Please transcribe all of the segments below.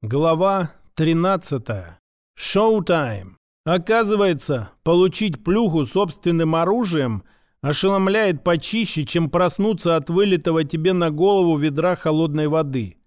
Глава 13. Шоу-тайм. Оказывается, получить плюху собственным оружием ошеломляет почище, чем проснуться от вылитого тебе на голову ведра холодной воды.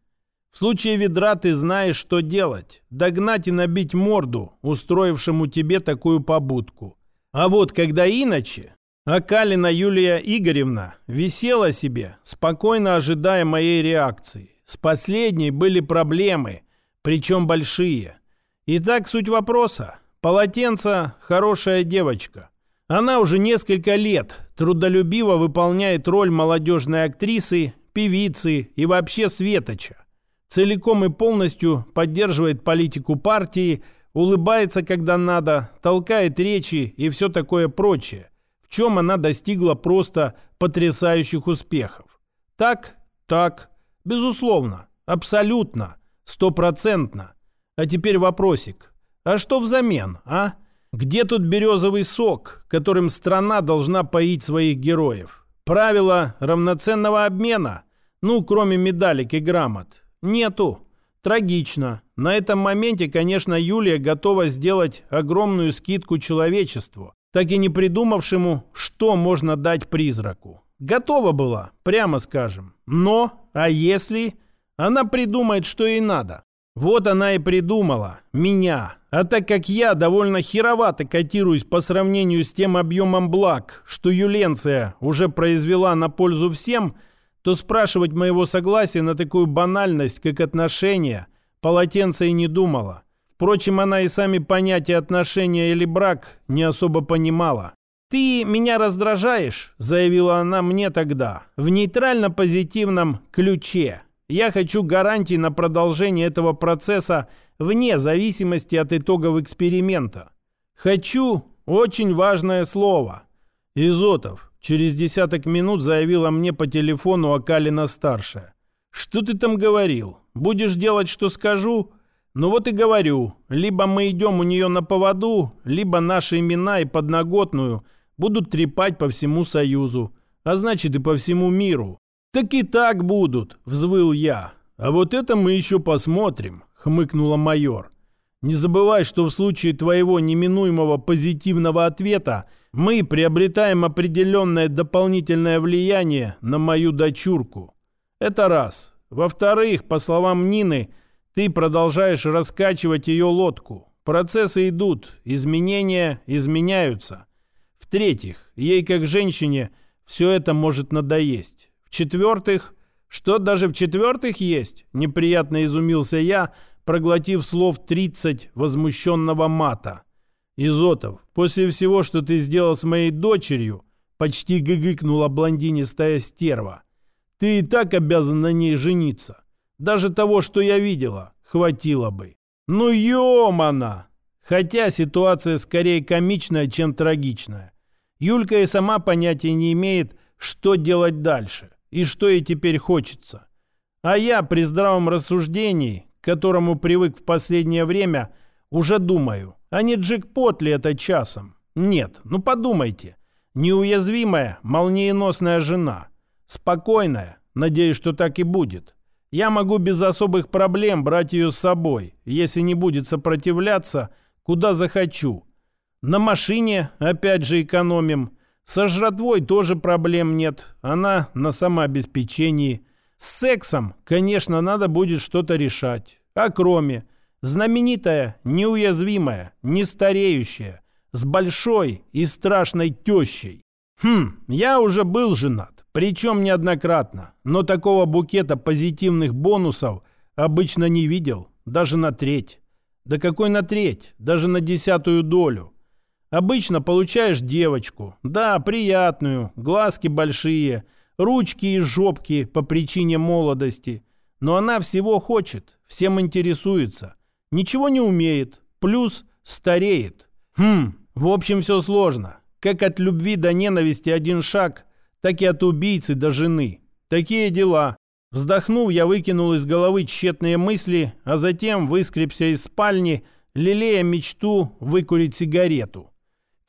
В случае ведра ты знаешь, что делать. Догнать и набить морду, устроившему тебе такую побудку. А вот когда иначе... Акалина Юлия Игоревна висела себе, спокойно ожидая моей реакции. С последней были проблемы – причем большие. Итак, суть вопроса. Полотенце – хорошая девочка. Она уже несколько лет трудолюбиво выполняет роль молодежной актрисы, певицы и вообще светоча. Целиком и полностью поддерживает политику партии, улыбается, когда надо, толкает речи и все такое прочее, в чем она достигла просто потрясающих успехов. Так, так, безусловно, абсолютно – Стопроцентно. А теперь вопросик. А что взамен, а? Где тут березовый сок, которым страна должна поить своих героев? Правила равноценного обмена? Ну, кроме медалек и грамот. Нету. Трагично. На этом моменте, конечно, Юлия готова сделать огромную скидку человечеству, так и не придумавшему, что можно дать призраку. Готова была, прямо скажем. Но, а если... Она придумает, что ей надо. Вот она и придумала. Меня. А так как я довольно херовато котируюсь по сравнению с тем объемом благ, что Юленция уже произвела на пользу всем, то спрашивать моего согласия на такую банальность, как отношения, полотенце и не думала. Впрочем, она и сами понятия отношения или брак не особо понимала. «Ты меня раздражаешь», — заявила она мне тогда, в нейтрально-позитивном ключе. Я хочу гарантий на продолжение этого процесса вне зависимости от итогов эксперимента. Хочу очень важное слово. Изотов через десяток минут заявила мне по телефону Акалина-старшая. «Что ты там говорил? Будешь делать, что скажу?» «Ну вот и говорю, либо мы идем у нее на поводу, либо наши имена и подноготную будут трепать по всему Союзу, а значит и по всему миру. «Так и так будут», — взвыл я. «А вот это мы еще посмотрим», — хмыкнула майор. «Не забывай, что в случае твоего неминуемого позитивного ответа мы приобретаем определенное дополнительное влияние на мою дочурку. Это раз. Во-вторых, по словам Нины, ты продолжаешь раскачивать ее лодку. Процессы идут, изменения изменяются. В-третьих, ей как женщине все это может надоесть. В-четвертых, что даже в-четвертых есть? Неприятно изумился я, проглотив слов 30 возмущенного мата. Изотов, после всего, что ты сделал с моей дочерью, почти гыгыкнула блондинистая стерва. Ты и так обязан на ней жениться. Даже того, что я видела, хватило бы. Ну ёмана! Хотя ситуация скорее комичная, чем трагичная. Юлька и сама понятия не имеет, что делать дальше и что ей теперь хочется. А я при здравом рассуждении, к которому привык в последнее время, уже думаю, а не джекпот ли это часом? Нет, ну подумайте. Неуязвимая, молниеносная жена. Спокойная, надеюсь, что так и будет. Я могу без особых проблем брать ее с собой, если не будет сопротивляться, куда захочу. На машине опять же экономим. Со жратвой тоже проблем нет. Она на самообеспечении. С сексом, конечно, надо будет что-то решать. А кроме... Знаменитая, неуязвимая, нестареющая, с большой и страшной тещей. Хм, я уже был женат, причем неоднократно, но такого букета позитивных бонусов обычно не видел, даже на треть. Да какой на треть? Даже на десятую долю. Обычно получаешь девочку. Да, приятную, глазки большие, ручки и жопки по причине молодости. Но она всего хочет, всем интересуется. Ничего не умеет, плюс стареет. Хм, в общем, все сложно. Как от любви до ненависти один шаг, так и от убийцы до жены. Такие дела. Вздохнув, я выкинул из головы тщетные мысли, а затем выскребся из спальни, лелея мечту выкурить сигарету.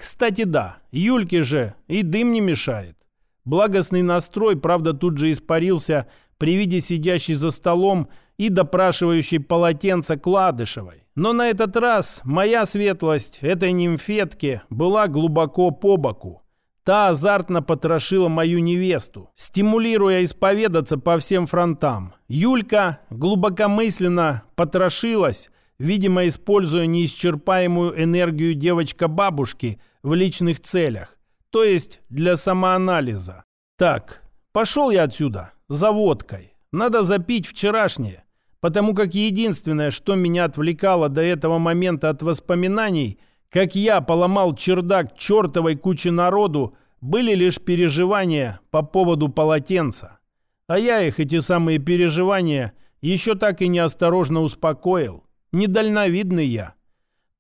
Кстати, да, Юльке же и дым не мешает. Благостный настрой, правда, тут же испарился при виде сидящей за столом и допрашивающей полотенца Кладышевой. Но на этот раз моя светлость этой нимфетки была глубоко по боку. Та азартно потрошила мою невесту, стимулируя исповедаться по всем фронтам. Юлька глубокомысленно потрошилась, видимо, используя неисчерпаемую энергию девочка-бабушки в личных целях, то есть для самоанализа. Так, пошел я отсюда, за водкой. Надо запить вчерашнее, потому как единственное, что меня отвлекало до этого момента от воспоминаний – как я поломал чердак чертовой кучи народу, были лишь переживания по поводу полотенца. А я их, эти самые переживания, еще так и неосторожно успокоил. Недальновидный я.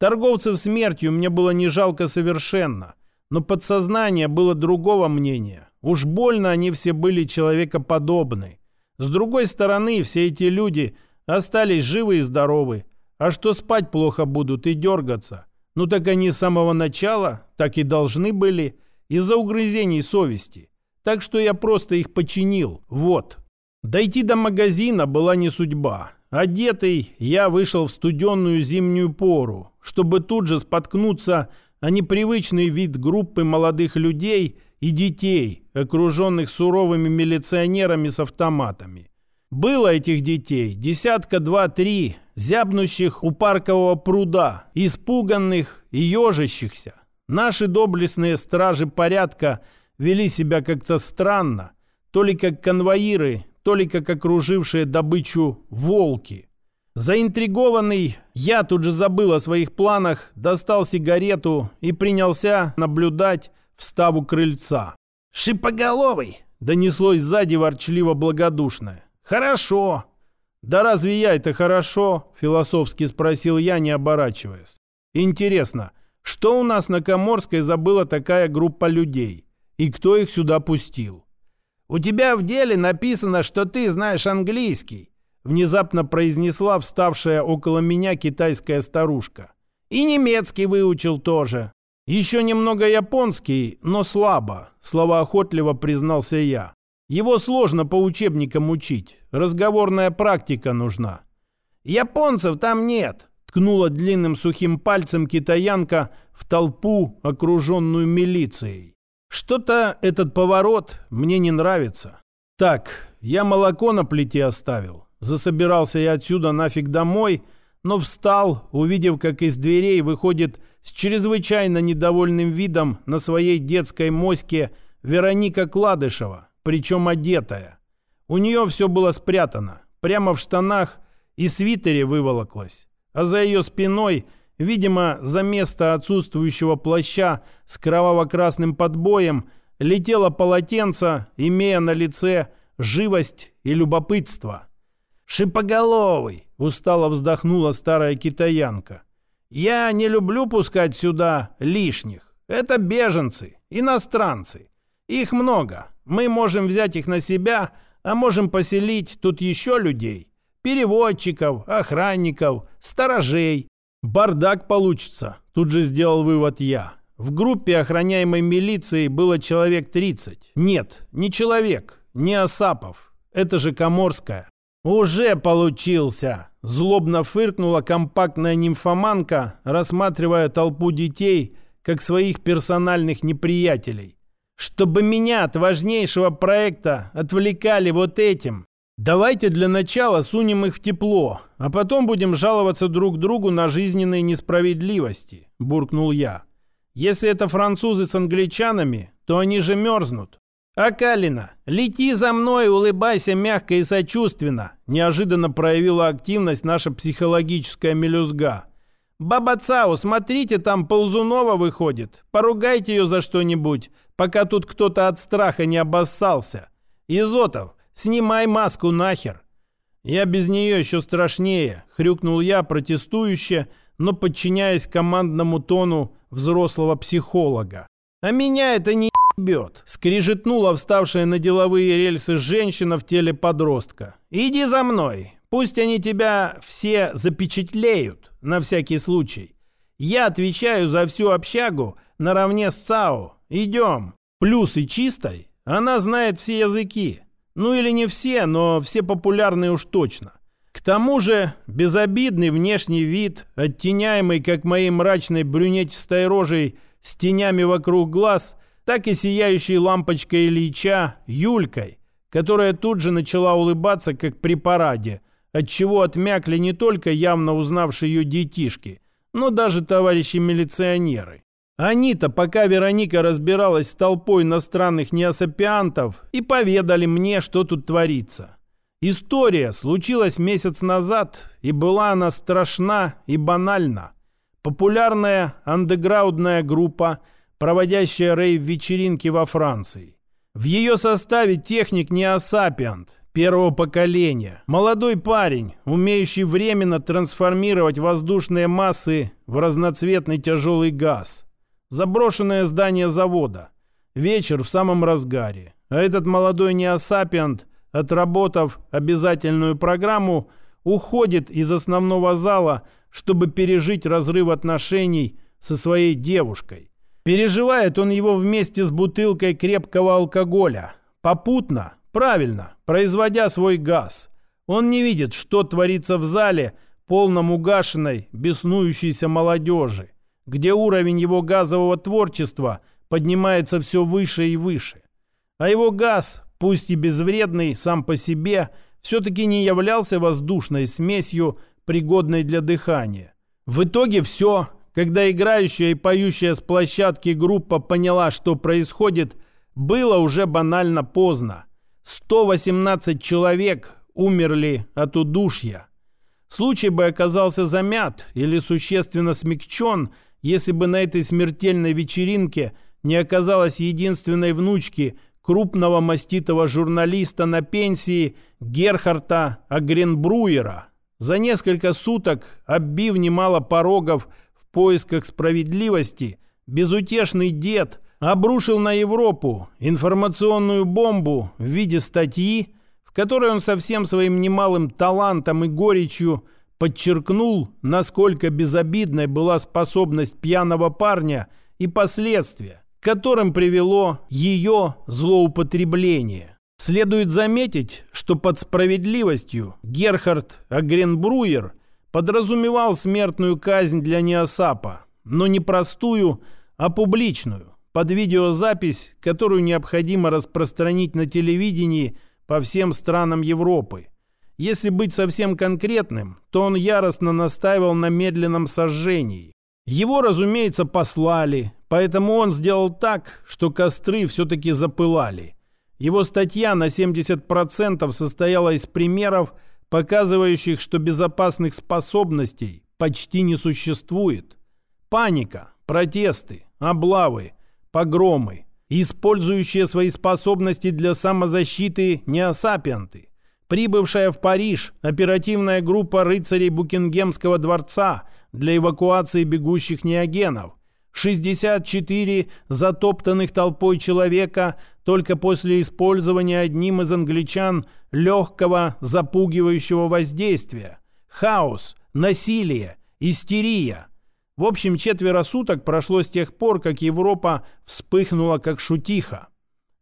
Торговцев смертью мне было не жалко совершенно, но подсознание было другого мнения. Уж больно они все были человекоподобны. С другой стороны, все эти люди остались живы и здоровы. А что спать плохо будут и дергаться – ну так они с самого начала так и должны были из-за угрызений совести. Так что я просто их починил. Вот. Дойти до магазина была не судьба. Одетый я вышел в студенную зимнюю пору, чтобы тут же споткнуться о непривычный вид группы молодых людей и детей, окруженных суровыми милиционерами с автоматами. Было этих детей десятка два-три, зябнущих у паркового пруда, испуганных и ежащихся. Наши доблестные стражи порядка вели себя как-то странно, то ли как конвоиры, то ли как окружившие добычу волки. Заинтригованный, я тут же забыл о своих планах, достал сигарету и принялся наблюдать вставу крыльца. «Шипоголовый!» — донеслось сзади ворчливо благодушное. «Хорошо». «Да разве я это хорошо?» – философски спросил я, не оборачиваясь. «Интересно, что у нас на Коморской забыла такая группа людей? И кто их сюда пустил?» «У тебя в деле написано, что ты знаешь английский», – внезапно произнесла вставшая около меня китайская старушка. «И немецкий выучил тоже». «Еще немного японский, но слабо», – словоохотливо признался я. Его сложно по учебникам учить. Разговорная практика нужна. «Японцев там нет!» ткнула длинным сухим пальцем китаянка в толпу, окруженную милицией. Что-то этот поворот мне не нравится. Так, я молоко на плите оставил. Засобирался я отсюда нафиг домой, но встал, увидев, как из дверей выходит с чрезвычайно недовольным видом на своей детской моське Вероника Кладышева причем одетая. У нее все было спрятано, прямо в штанах и свитере выволоклось. А за ее спиной, видимо, за место отсутствующего плаща с кроваво-красным подбоем, летело полотенце, имея на лице живость и любопытство. «Шипоголовый!» — устало вздохнула старая китаянка. «Я не люблю пускать сюда лишних. Это беженцы, иностранцы. Их много. Мы можем взять их на себя, а можем поселить тут еще людей. Переводчиков, охранников, сторожей. Бардак получится, тут же сделал вывод я. В группе охраняемой милиции было человек 30. Нет, не человек, не Осапов. Это же Коморская. «Уже получился!» Злобно фыркнула компактная нимфоманка, рассматривая толпу детей, как своих персональных неприятелей чтобы меня от важнейшего проекта отвлекали вот этим. Давайте для начала сунем их в тепло, а потом будем жаловаться друг другу на жизненные несправедливости», – буркнул я. «Если это французы с англичанами, то они же мерзнут». «Акалина, лети за мной, улыбайся мягко и сочувственно», – неожиданно проявила активность наша психологическая мелюзга – «Баба Цау, смотрите, там Ползунова выходит. Поругайте ее за что-нибудь, пока тут кто-то от страха не обоссался. Изотов, снимай маску нахер». «Я без нее еще страшнее», — хрюкнул я протестующе, но подчиняясь командному тону взрослого психолога. «А меня это не ебет», — скрижетнула вставшая на деловые рельсы женщина в теле подростка. «Иди за мной, пусть они тебя все запечатлеют» на всякий случай. Я отвечаю за всю общагу наравне с ЦАО. Идем. Плюсы чистой. Она знает все языки. Ну или не все, но все популярные уж точно. К тому же безобидный внешний вид, оттеняемый как моей мрачной брюнетистой рожей с тенями вокруг глаз, так и сияющей лампочкой Ильича Юлькой, которая тут же начала улыбаться, как при параде, отчего отмякли не только явно узнавшие ее детишки, но даже товарищи милиционеры. Они-то, пока Вероника разбиралась с толпой иностранных неосапиантов, и поведали мне, что тут творится. История случилась месяц назад, и была она страшна и банальна. Популярная андеграундная группа, проводящая рейв-вечеринки во Франции. В ее составе техник неосапиант, первого поколения. Молодой парень, умеющий временно трансформировать воздушные массы в разноцветный тяжелый газ. Заброшенное здание завода. Вечер в самом разгаре. А этот молодой неосапиант, отработав обязательную программу, уходит из основного зала, чтобы пережить разрыв отношений со своей девушкой. Переживает он его вместе с бутылкой крепкого алкоголя. Попутно, правильно, производя свой газ. Он не видит, что творится в зале, полном угашенной, беснующейся молодежи, где уровень его газового творчества поднимается все выше и выше. А его газ, пусть и безвредный сам по себе, все-таки не являлся воздушной смесью, пригодной для дыхания. В итоге все, когда играющая и поющая с площадки группа поняла, что происходит, было уже банально поздно. 118 человек умерли от удушья. Случай бы оказался замят или существенно смягчен, если бы на этой смертельной вечеринке не оказалось единственной внучки крупного маститого журналиста на пенсии Герхарта Агренбруера. За несколько суток, оббив немало порогов в поисках справедливости, безутешный дед – обрушил на Европу информационную бомбу в виде статьи, в которой он со всем своим немалым талантом и горечью подчеркнул, насколько безобидной была способность пьяного парня и последствия, которым привело ее злоупотребление. Следует заметить, что под справедливостью Герхард Агренбруер подразумевал смертную казнь для Неосапа, но не простую, а публичную под видеозапись, которую необходимо распространить на телевидении по всем странам Европы. Если быть совсем конкретным, то он яростно настаивал на медленном сожжении. Его, разумеется, послали, поэтому он сделал так, что костры все-таки запылали. Его статья на 70% состояла из примеров, показывающих, что безопасных способностей почти не существует. Паника, протесты, облавы – погромы, использующие свои способности для самозащиты неосапианты. Прибывшая в Париж оперативная группа рыцарей Букингемского дворца для эвакуации бегущих неогенов. 64 затоптанных толпой человека только после использования одним из англичан легкого запугивающего воздействия. Хаос, насилие, истерия – в общем, четверо суток прошло с тех пор, как Европа вспыхнула как шутиха.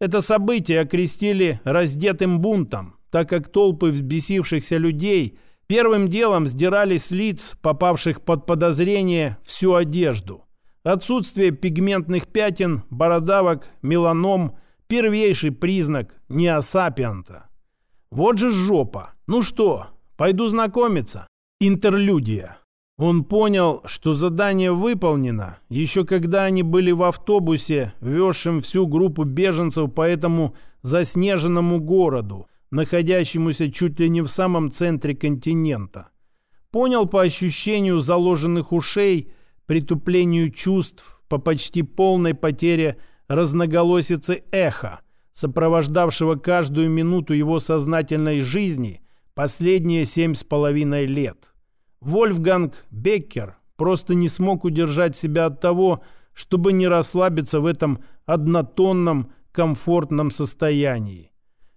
Это событие окрестили раздетым бунтом, так как толпы взбесившихся людей первым делом сдирали с лиц, попавших под подозрение, всю одежду. Отсутствие пигментных пятен, бородавок, меланом – первейший признак неосапианта. Вот же жопа. Ну что, пойду знакомиться. Интерлюдия. Он понял, что задание выполнено, еще когда они были в автобусе, везшем всю группу беженцев по этому заснеженному городу, находящемуся чуть ли не в самом центре континента. Понял по ощущению заложенных ушей, притуплению чувств, по почти полной потере разноголосицы эха, сопровождавшего каждую минуту его сознательной жизни последние семь с половиной лет. Вольфганг Беккер просто не смог удержать себя от того, чтобы не расслабиться в этом однотонном, комфортном состоянии.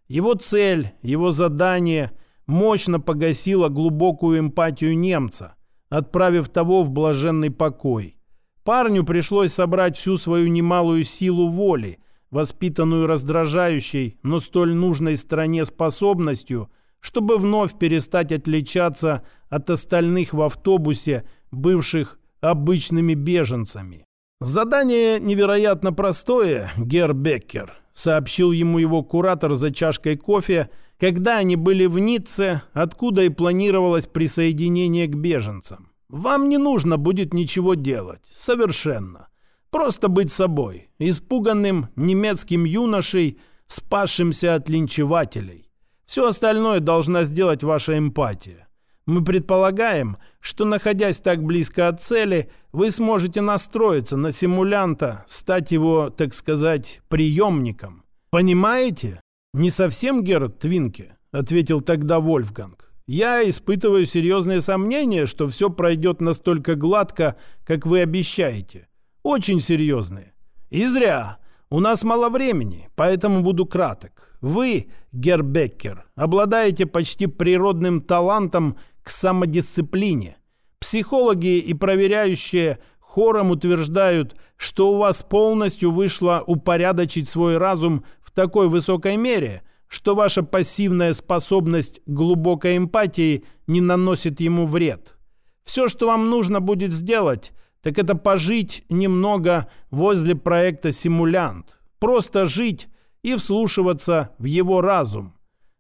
Его цель, его задание мощно погасило глубокую эмпатию немца, отправив того в блаженный покой. Парню пришлось собрать всю свою немалую силу воли, воспитанную раздражающей, но столь нужной стране способностью – чтобы вновь перестать отличаться от остальных в автобусе, бывших обычными беженцами. «Задание невероятно простое, Гер Беккер», сообщил ему его куратор за чашкой кофе, когда они были в Ницце, откуда и планировалось присоединение к беженцам. «Вам не нужно будет ничего делать. Совершенно. Просто быть собой, испуганным немецким юношей, спасшимся от линчевателей. Все остальное должна сделать ваша эмпатия. Мы предполагаем, что, находясь так близко от цели, вы сможете настроиться на симулянта, стать его, так сказать, приемником. Понимаете? Не совсем, Герд Твинке, ответил тогда Вольфганг. Я испытываю серьезные сомнения, что все пройдет настолько гладко, как вы обещаете. Очень серьезные. И зря. У нас мало времени, поэтому буду краток. Вы, Гербеккер, обладаете почти природным талантом к самодисциплине. Психологи и проверяющие хором утверждают, что у вас полностью вышло упорядочить свой разум в такой высокой мере, что ваша пассивная способность глубокой эмпатии не наносит ему вред. Все, что вам нужно будет сделать, так это пожить немного возле проекта «Симулянт». Просто жить и вслушиваться в его разум.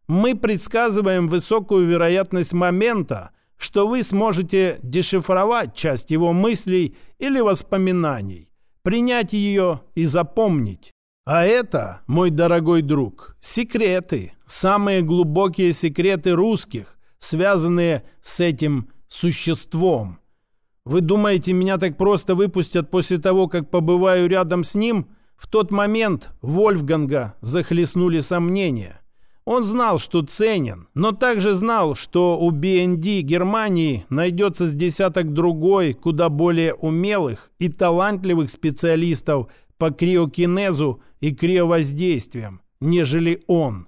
Мы предсказываем высокую вероятность момента, что вы сможете дешифровать часть его мыслей или воспоминаний, принять ее и запомнить. А это, мой дорогой друг, секреты, самые глубокие секреты русских, связанные с этим существом. Вы думаете, меня так просто выпустят после того, как побываю рядом с ним? В тот момент Вольфганга захлестнули сомнения. Он знал, что ценен, но также знал, что у BND Германии найдется с десяток другой, куда более умелых и талантливых специалистов по криокинезу и криовоздействиям, нежели он.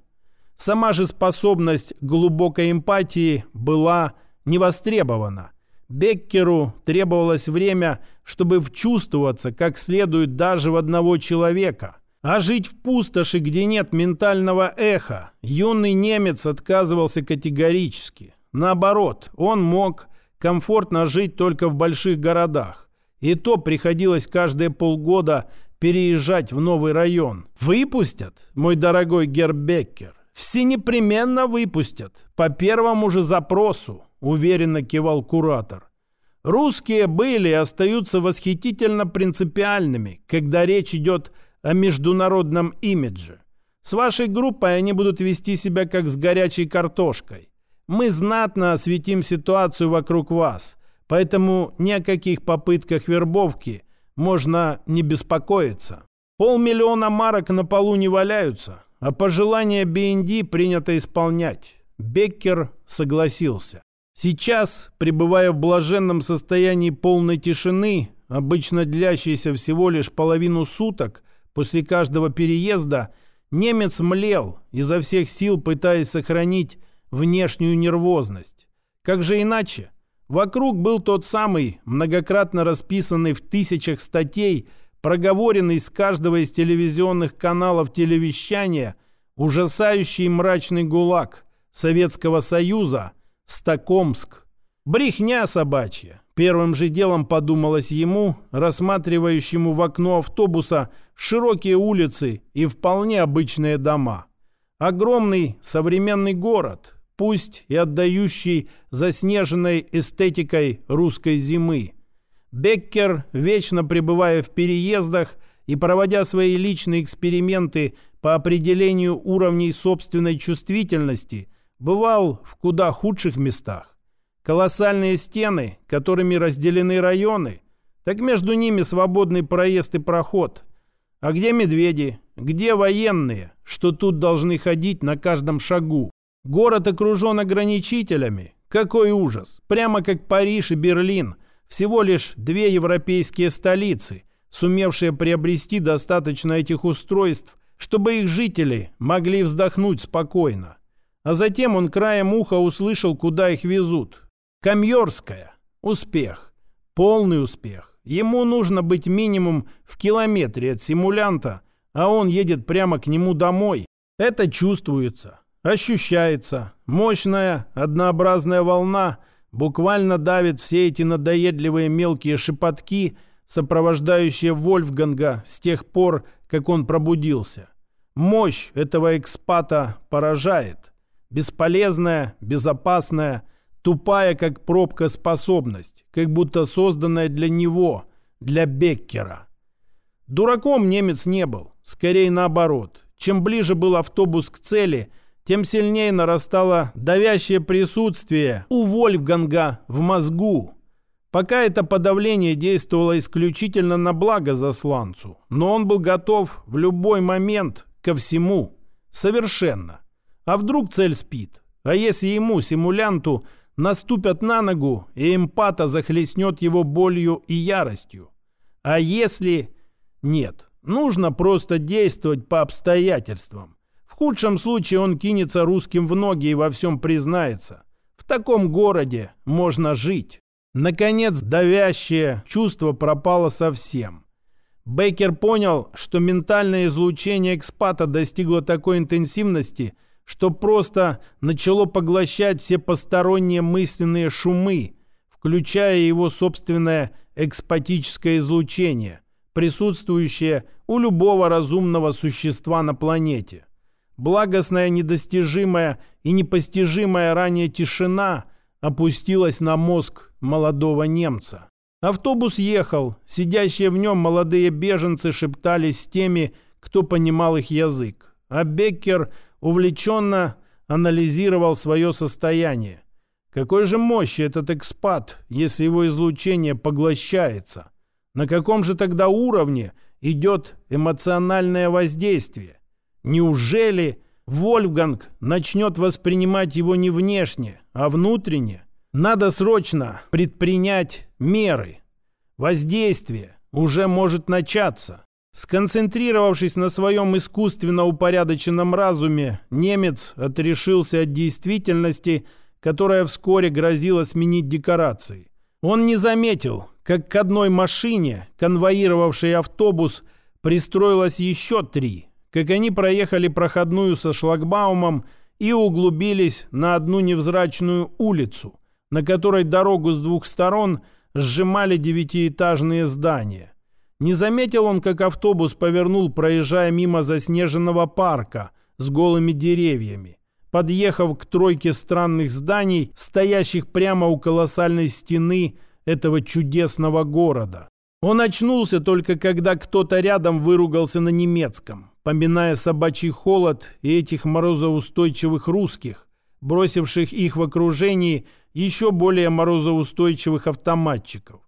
Сама же способность глубокой эмпатии была невостребована. Беккеру требовалось время, чтобы вчувствоваться как следует даже в одного человека – а жить в пустоши, где нет ментального эха, юный немец отказывался категорически. Наоборот, он мог комфортно жить только в больших городах. И то приходилось каждые полгода переезжать в новый район. Выпустят, мой дорогой Гербеккер. Все непременно выпустят. По первому же запросу, уверенно кивал куратор. Русские были и остаются восхитительно принципиальными, когда речь идет о о международном имидже. С вашей группой они будут вести себя как с горячей картошкой. Мы знатно осветим ситуацию вокруг вас, поэтому ни о каких попытках вербовки можно не беспокоиться. Полмиллиона марок на полу не валяются, а пожелания BND принято исполнять. Беккер согласился. Сейчас, пребывая в блаженном состоянии полной тишины, обычно длящейся всего лишь половину суток, После каждого переезда немец млел, изо всех сил пытаясь сохранить внешнюю нервозность. Как же иначе? Вокруг был тот самый, многократно расписанный в тысячах статей, проговоренный с каждого из телевизионных каналов телевещания, ужасающий мрачный гулаг Советского Союза, Стокомск. Брехня собачья. Первым же делом подумалось ему, рассматривающему в окно автобуса широкие улицы и вполне обычные дома. Огромный современный город, пусть и отдающий заснеженной эстетикой русской зимы. Беккер, вечно пребывая в переездах и проводя свои личные эксперименты по определению уровней собственной чувствительности, бывал в куда худших местах. Колоссальные стены, которыми разделены районы, так между ними свободный проезд и проход. А где медведи? Где военные, что тут должны ходить на каждом шагу? Город окружен ограничителями. Какой ужас! Прямо как Париж и Берлин. Всего лишь две европейские столицы, сумевшие приобрести достаточно этих устройств, чтобы их жители могли вздохнуть спокойно. А затем он краем уха услышал, куда их везут. Камьорская. Успех. Полный успех. Ему нужно быть минимум в километре от симулянта, а он едет прямо к нему домой. Это чувствуется. ощущается. Мощная, однообразная волна буквально давит все эти надоедливые мелкие шепотки, сопровождающие Вольфганга с тех пор, как он пробудился. Мощь этого экспата поражает. Бесполезная, безопасная, тупая, как пробка способность, как будто созданная для него, для Беккера. Дураком немец не был, скорее наоборот. Чем ближе был автобус к цели, тем сильнее нарастало давящее присутствие у Вольфганга в мозгу. Пока это подавление действовало исключительно на благо засланцу, но он был готов в любой момент ко всему. Совершенно. А вдруг цель спит? А если ему, симулянту, наступят на ногу, и эмпата захлестнет его болью и яростью? А если... Нет, нужно просто действовать по обстоятельствам. В худшем случае он кинется русским в ноги и во всем признается. В таком городе можно жить. Наконец, давящее чувство пропало совсем. Бейкер понял, что ментальное излучение экспата достигло такой интенсивности, что просто начало поглощать все посторонние мысленные шумы, включая его собственное экспатическое излучение, присутствующее у любого разумного существа на планете. Благостная, недостижимая и непостижимая ранее тишина опустилась на мозг молодого немца. Автобус ехал. Сидящие в нем молодые беженцы шептались с теми, кто понимал их язык. А Беккер увлеченно анализировал свое состояние. Какой же мощи этот экспат, если его излучение поглощается? На каком же тогда уровне идет эмоциональное воздействие? Неужели Вольфганг начнет воспринимать его не внешне, а внутренне? Надо срочно предпринять меры. Воздействие уже может начаться. Сконцентрировавшись на своем искусственно упорядоченном разуме, немец отрешился от действительности, которая вскоре грозила сменить декорации. Он не заметил, как к одной машине, конвоировавшей автобус, пристроилось еще три, как они проехали проходную со шлагбаумом и углубились на одну невзрачную улицу – на которой дорогу с двух сторон сжимали девятиэтажные здания. Не заметил он, как автобус повернул, проезжая мимо заснеженного парка с голыми деревьями, подъехав к тройке странных зданий, стоящих прямо у колоссальной стены этого чудесного города. Он очнулся только когда кто-то рядом выругался на немецком, поминая собачий холод и этих морозоустойчивых русских, бросивших их в окружении еще более морозоустойчивых автоматчиков.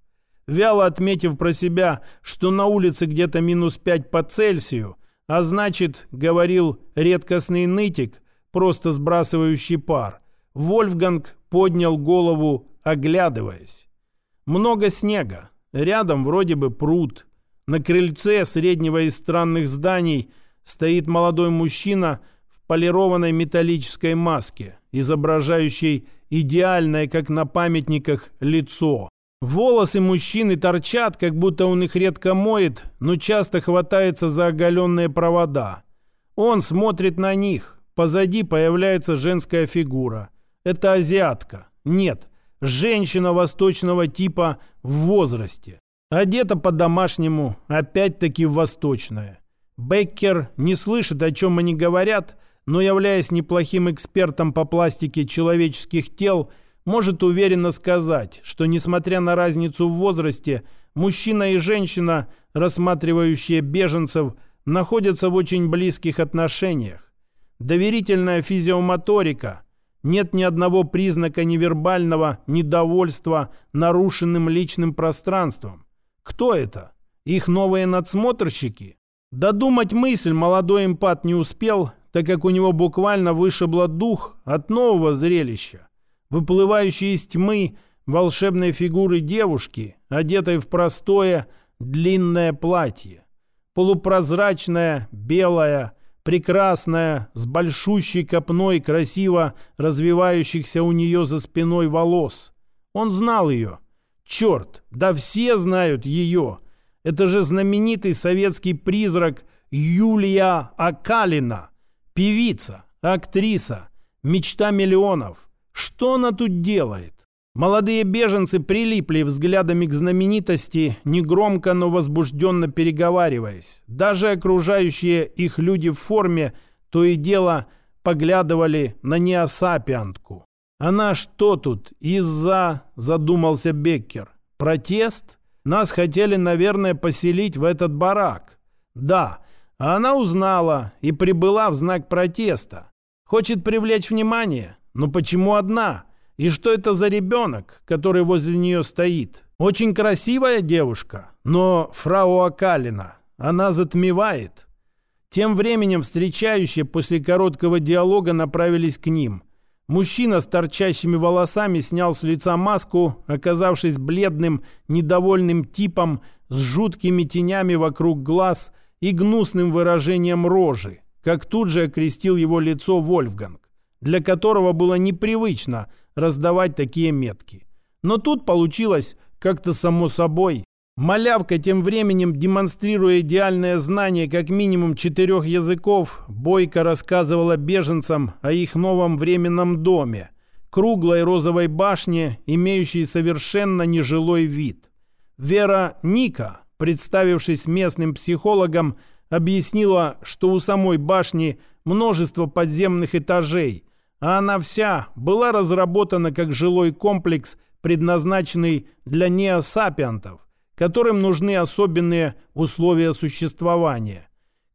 Вяло отметив про себя, что на улице где-то минус 5 по Цельсию, а значит, говорил редкостный нытик, просто сбрасывающий пар, Вольфганг поднял голову, оглядываясь. Много снега. Рядом вроде бы пруд. На крыльце среднего из странных зданий стоит молодой мужчина в полированной металлической маске, изображающей идеальное, как на памятниках, лицо. Волосы мужчины торчат, как будто он их редко моет, но часто хватается за оголенные провода. Он смотрит на них. Позади появляется женская фигура. Это азиатка. Нет, женщина восточного типа в возрасте. Одета по-домашнему, опять-таки восточная. Беккер не слышит, о чем они говорят, но являясь неплохим экспертом по пластике человеческих тел, может уверенно сказать, что несмотря на разницу в возрасте, мужчина и женщина, рассматривающие беженцев, находятся в очень близких отношениях. Доверительная физиомоторика. Нет ни одного признака невербального недовольства нарушенным личным пространством. Кто это? Их новые надсмотрщики? Додумать мысль молодой импат не успел, так как у него буквально вышибло дух от нового зрелища. Выплывающей из тьмы волшебной фигуры девушки, одетой в простое длинное платье. Полупрозрачная, белая, прекрасная, с большущей копной красиво развивающихся у нее за спиной волос. Он знал ее. Черт, да все знают ее. Это же знаменитый советский призрак Юлия Акалина – Певица, актриса, мечта миллионов. Что она тут делает? Молодые беженцы прилипли взглядами к знаменитости, негромко, но возбужденно переговариваясь. Даже окружающие их люди в форме то и дело поглядывали на неосапиантку. «Она что тут? Из-за...» – задумался Беккер. «Протест? Нас хотели, наверное, поселить в этот барак». «Да, а она узнала и прибыла в знак протеста. Хочет привлечь внимание. Но почему одна?» И что это за ребенок, который возле нее стоит? Очень красивая девушка, но фрау Акалина. Она затмевает. Тем временем встречающие после короткого диалога направились к ним. Мужчина с торчащими волосами снял с лица маску, оказавшись бледным, недовольным типом с жуткими тенями вокруг глаз и гнусным выражением рожи, как тут же окрестил его лицо Вольфганг, для которого было непривычно – раздавать такие метки. Но тут получилось как-то само собой. Малявка тем временем, демонстрируя идеальное знание как минимум четырех языков, бойко рассказывала беженцам о их новом временном доме, круглой розовой башне, имеющей совершенно нежилой вид. Вера Ника, представившись местным психологом, объяснила, что у самой башни множество подземных этажей, а она вся была разработана как жилой комплекс, предназначенный для неосапиантов, которым нужны особенные условия существования.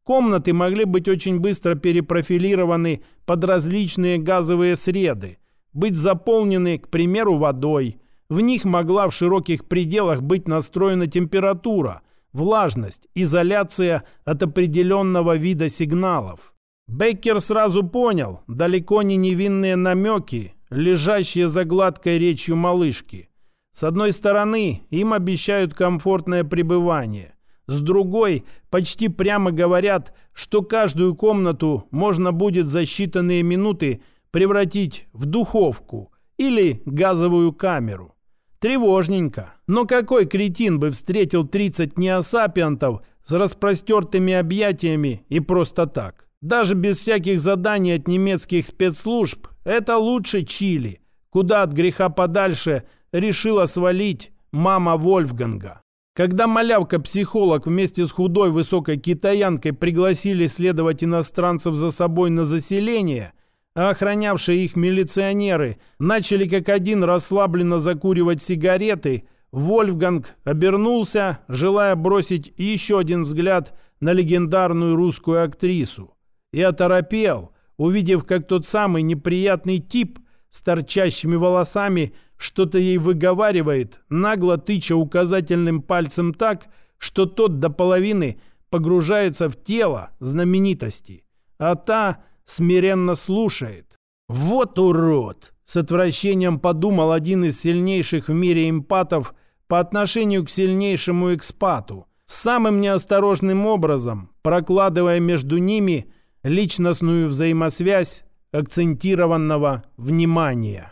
Комнаты могли быть очень быстро перепрофилированы под различные газовые среды, быть заполнены, к примеру, водой. В них могла в широких пределах быть настроена температура, влажность, изоляция от определенного вида сигналов. Беккер сразу понял далеко не невинные намеки, лежащие за гладкой речью малышки. С одной стороны, им обещают комфортное пребывание. С другой, почти прямо говорят, что каждую комнату можно будет за считанные минуты превратить в духовку или газовую камеру. Тревожненько. Но какой кретин бы встретил 30 неосапиантов с распростертыми объятиями и просто так? Даже без всяких заданий от немецких спецслужб это лучше Чили, куда от греха подальше решила свалить мама Вольфганга. Когда малявка-психолог вместе с худой высокой китаянкой пригласили следовать иностранцев за собой на заселение, а охранявшие их милиционеры начали как один расслабленно закуривать сигареты, Вольфганг обернулся, желая бросить еще один взгляд на легендарную русскую актрису и оторопел, увидев, как тот самый неприятный тип с торчащими волосами что-то ей выговаривает, нагло тыча указательным пальцем так, что тот до половины погружается в тело знаменитости, а та смиренно слушает. «Вот урод!» — с отвращением подумал один из сильнейших в мире эмпатов по отношению к сильнейшему экспату, самым неосторожным образом прокладывая между ними – личностную взаимосвязь акцентированного внимания.